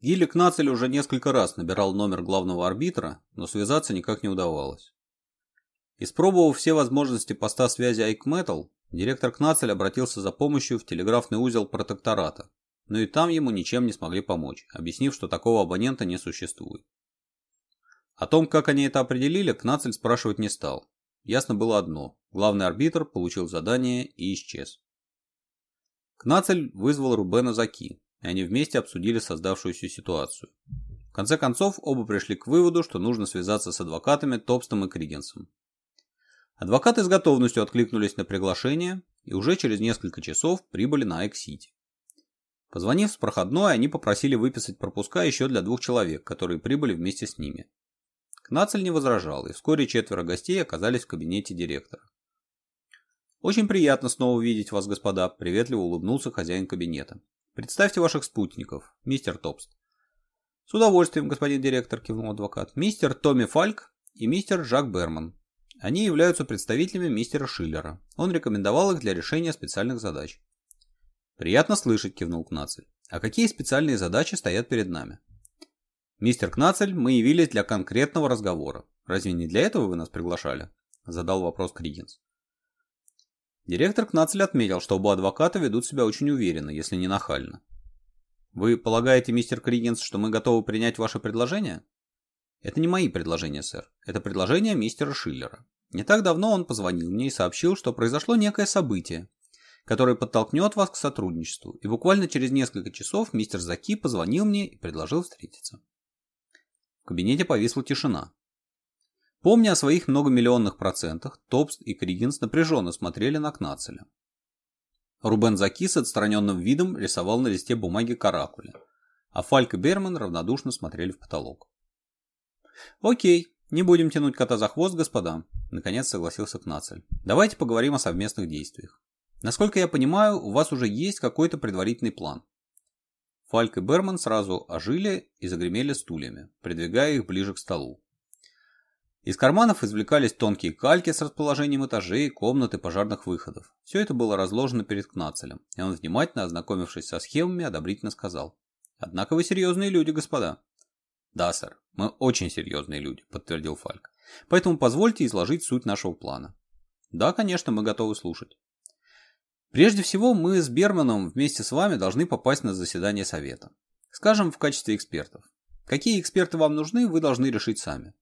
Гилик Нацель уже несколько раз набирал номер главного арбитра, но связаться никак не удавалось. Испробовав все возможности поста связи Айкметал, директор Кнацель обратился за помощью в телеграфный узел протектората, но и там ему ничем не смогли помочь, объяснив, что такого абонента не существует. О том, как они это определили, Кнацель спрашивать не стал. Ясно было одно – главный арбитр получил задание и исчез. Кнацель вызвал Рубена Заки, и они вместе обсудили создавшуюся ситуацию. В конце концов, оба пришли к выводу, что нужно связаться с адвокатами Топстом и Кригенсом. Адвокаты с готовностью откликнулись на приглашение и уже через несколько часов прибыли на Эксити. Позвонив с проходной, они попросили выписать пропуска еще для двух человек, которые прибыли вместе с ними. Кнацель не возражал, и вскоре четверо гостей оказались в кабинете директора. «Очень приятно снова видеть вас, господа», – приветливо улыбнулся хозяин кабинета. Представьте ваших спутников, мистер Топст. С удовольствием, господин директор, кивнул адвокат. Мистер Томми Фальк и мистер Жак Берман. Они являются представителями мистера Шиллера. Он рекомендовал их для решения специальных задач. Приятно слышать, кивнул Кнацель. А какие специальные задачи стоят перед нами? Мистер Кнацель, мы явились для конкретного разговора. Разве не для этого вы нас приглашали? Задал вопрос Кригинс. Директор Кнацель отметил, что оба адвоката ведут себя очень уверенно, если не нахально. «Вы полагаете, мистер Криггинс, что мы готовы принять ваше предложение?» «Это не мои предложения, сэр. Это предложение мистера Шиллера. Не так давно он позвонил мне и сообщил, что произошло некое событие, которое подтолкнет вас к сотрудничеству, и буквально через несколько часов мистер Заки позвонил мне и предложил встретиться». В кабинете повисла тишина. Помня о своих многомиллионных процентах, Топст и Кригинс напряженно смотрели на Кнацеля. Рубен Заки с отстраненным видом рисовал на листе бумаги каракули, а Фальк и Берман равнодушно смотрели в потолок. «Окей, не будем тянуть кота за хвост, господа», — наконец согласился Кнацель. «Давайте поговорим о совместных действиях. Насколько я понимаю, у вас уже есть какой-то предварительный план». Фальк и Берман сразу ожили и загремели стульями, придвигая их ближе к столу. Из карманов извлекались тонкие кальки с расположением этажей, комнаты, пожарных выходов. Все это было разложено перед Кнацелем, и он, внимательно ознакомившись со схемами, одобрительно сказал. «Однако вы серьезные люди, господа». «Да, сэр, мы очень серьезные люди», — подтвердил Фальк. «Поэтому позвольте изложить суть нашего плана». «Да, конечно, мы готовы слушать». Прежде всего, мы с Берманом вместе с вами должны попасть на заседание совета. Скажем, в качестве экспертов. Какие эксперты вам нужны, вы должны решить сами.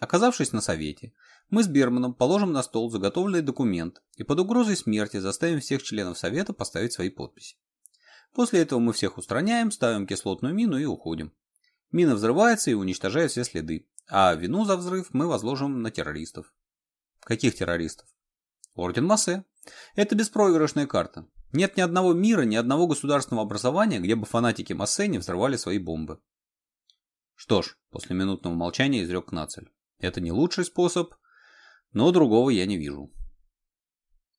Оказавшись на совете, мы с Берманом положим на стол заготовленный документ и под угрозой смерти заставим всех членов совета поставить свои подписи. После этого мы всех устраняем, ставим кислотную мину и уходим. Мина взрывается и уничтожает все следы, а вину за взрыв мы возложим на террористов. Каких террористов? Орден Массе. Это беспроигрышная карта. Нет ни одного мира, ни одного государственного образования, где бы фанатики Массе не взрывали свои бомбы. Что ж, после минутного молчания изрек Кнацель. Это не лучший способ, но другого я не вижу.